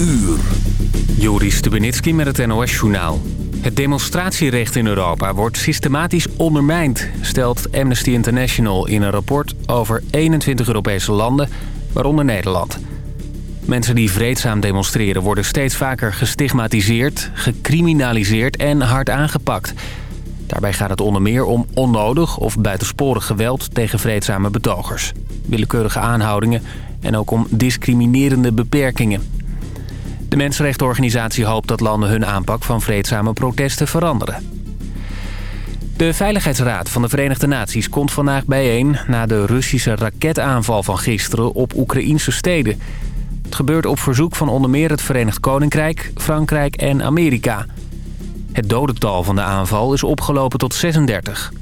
uur. Joris Stubenitski met het NOS-journaal. Het demonstratierecht in Europa wordt systematisch ondermijnd... stelt Amnesty International in een rapport over 21 Europese landen, waaronder Nederland. Mensen die vreedzaam demonstreren worden steeds vaker gestigmatiseerd... gecriminaliseerd en hard aangepakt. Daarbij gaat het onder meer om onnodig of buitensporig geweld tegen vreedzame betogers. Willekeurige aanhoudingen en ook om discriminerende beperkingen. De Mensenrechtenorganisatie hoopt dat landen hun aanpak van vreedzame protesten veranderen. De Veiligheidsraad van de Verenigde Naties komt vandaag bijeen... na de Russische raketaanval van gisteren op Oekraïnse steden. Het gebeurt op verzoek van onder meer het Verenigd Koninkrijk, Frankrijk en Amerika. Het dodental van de aanval is opgelopen tot 36.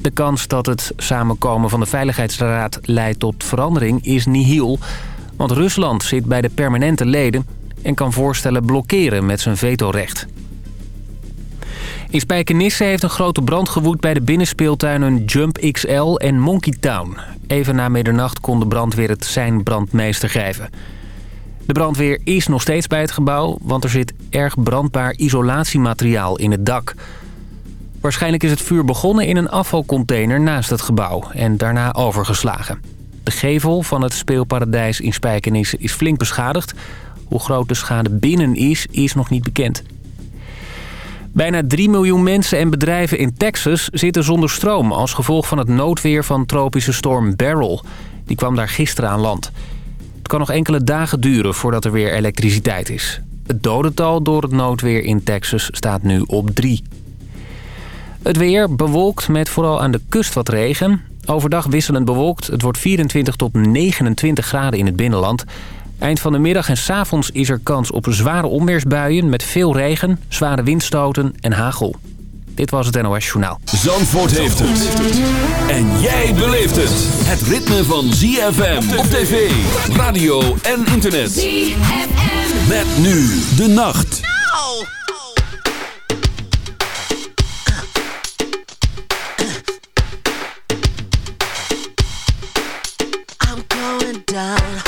De kans dat het samenkomen van de Veiligheidsraad leidt tot verandering is nihil... want Rusland zit bij de permanente leden en kan voorstellen blokkeren met zijn vetorecht. In Spijkenisse heeft een grote brand gewoed bij de binnenspeeltuinen Jump XL en Monkey Town. Even na middernacht kon de brandweer het zijn brandmeester geven. De brandweer is nog steeds bij het gebouw, want er zit erg brandbaar isolatiemateriaal in het dak. Waarschijnlijk is het vuur begonnen in een afvalcontainer naast het gebouw en daarna overgeslagen. De gevel van het speelparadijs in Spijkenisse is flink beschadigd, hoe groot de schade binnen is, is nog niet bekend. Bijna 3 miljoen mensen en bedrijven in Texas zitten zonder stroom... als gevolg van het noodweer van tropische storm Beryl. Die kwam daar gisteren aan land. Het kan nog enkele dagen duren voordat er weer elektriciteit is. Het dodental door het noodweer in Texas staat nu op 3. Het weer bewolkt met vooral aan de kust wat regen. Overdag wisselend bewolkt. Het wordt 24 tot 29 graden in het binnenland... Eind van de middag en s avonds is er kans op zware onweersbuien... met veel regen, zware windstoten en hagel. Dit was het NOS Journaal. Zandvoort heeft het. En jij beleeft het. Het ritme van ZFM op tv, radio en internet. ZFM. Met nu de nacht. I'm going down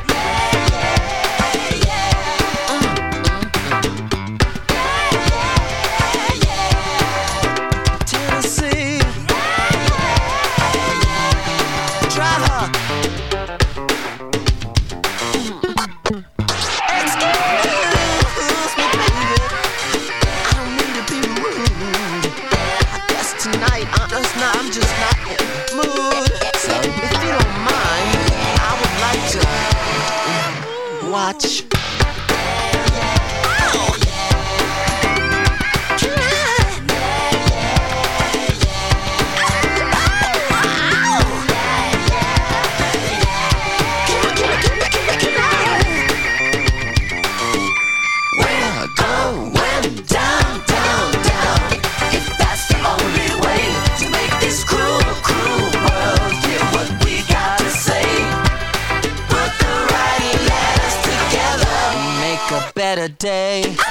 Day.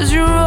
Cause you're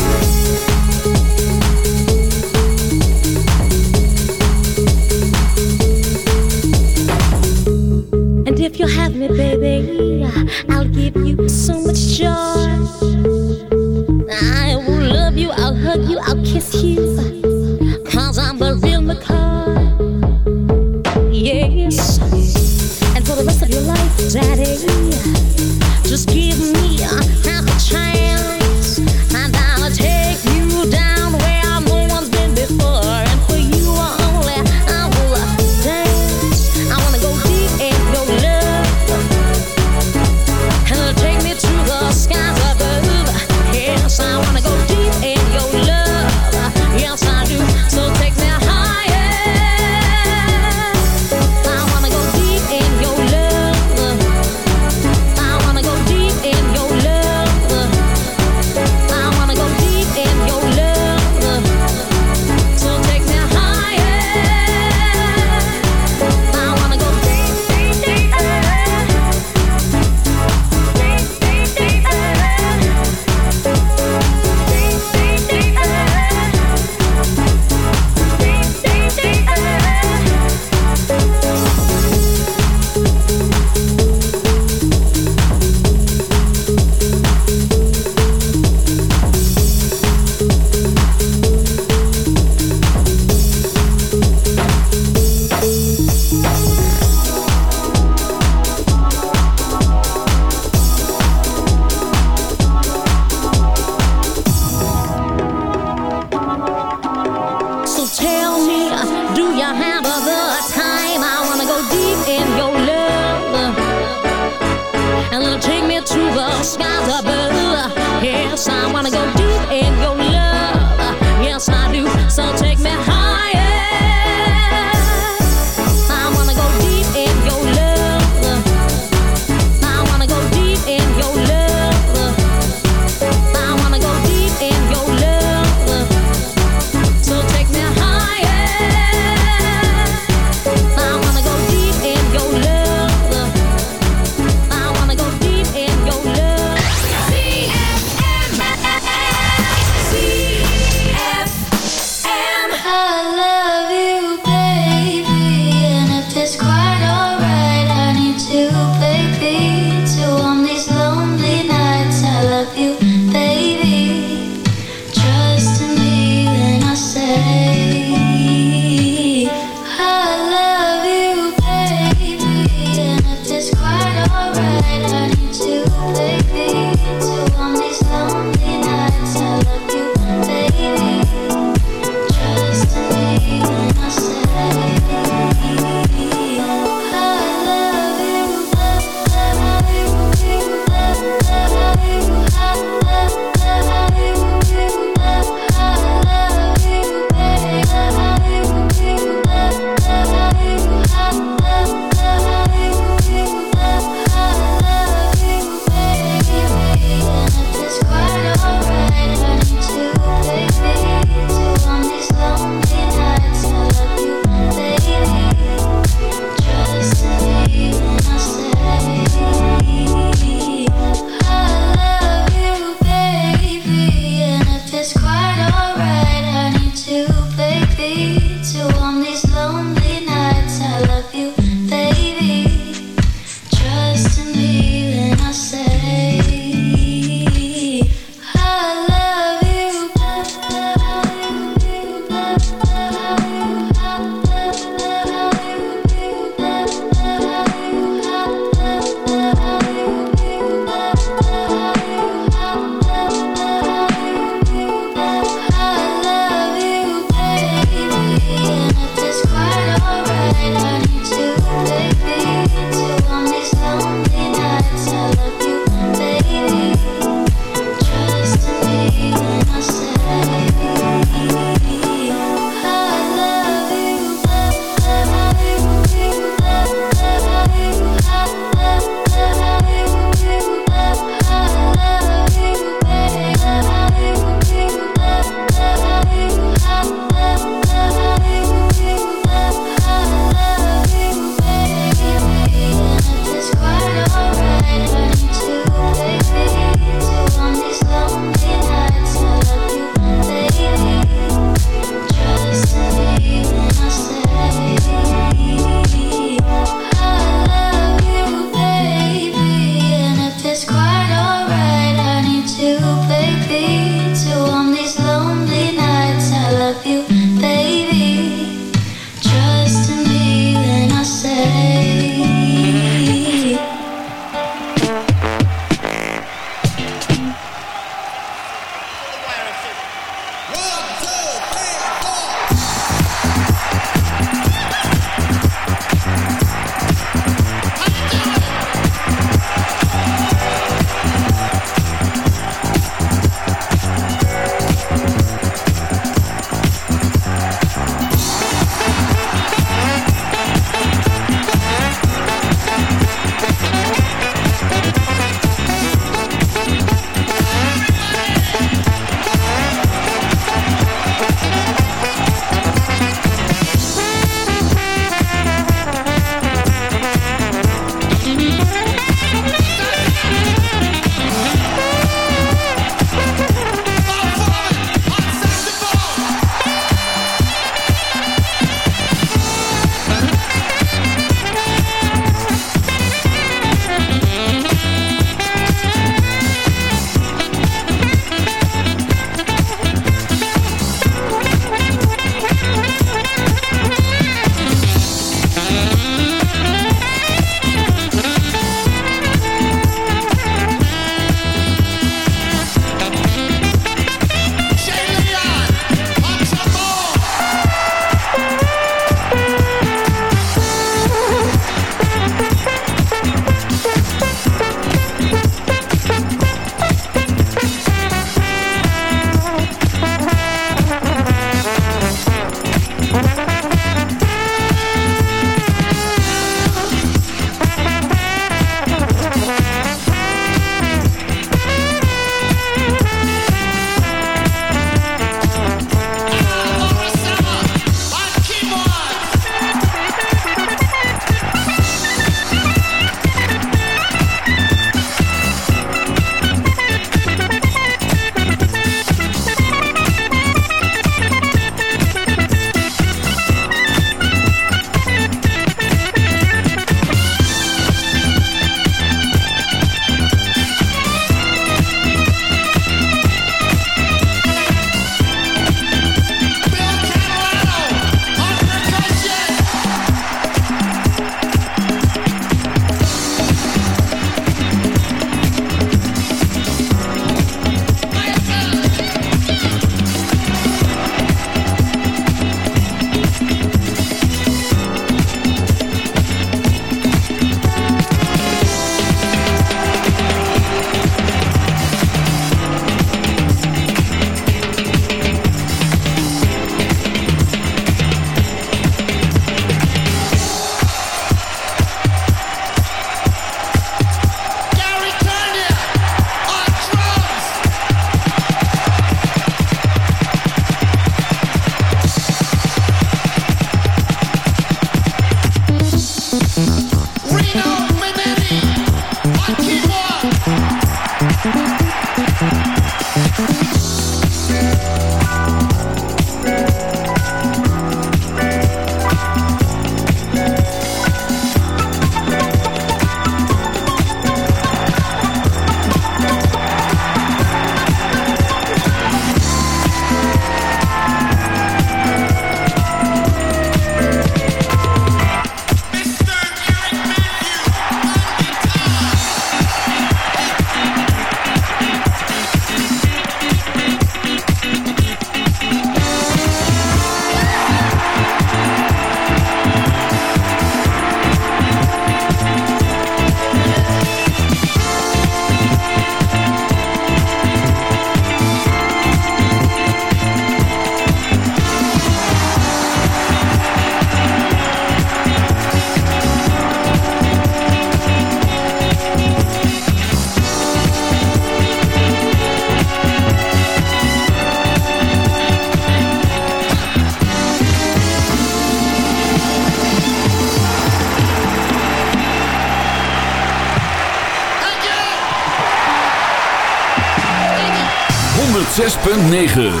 106.9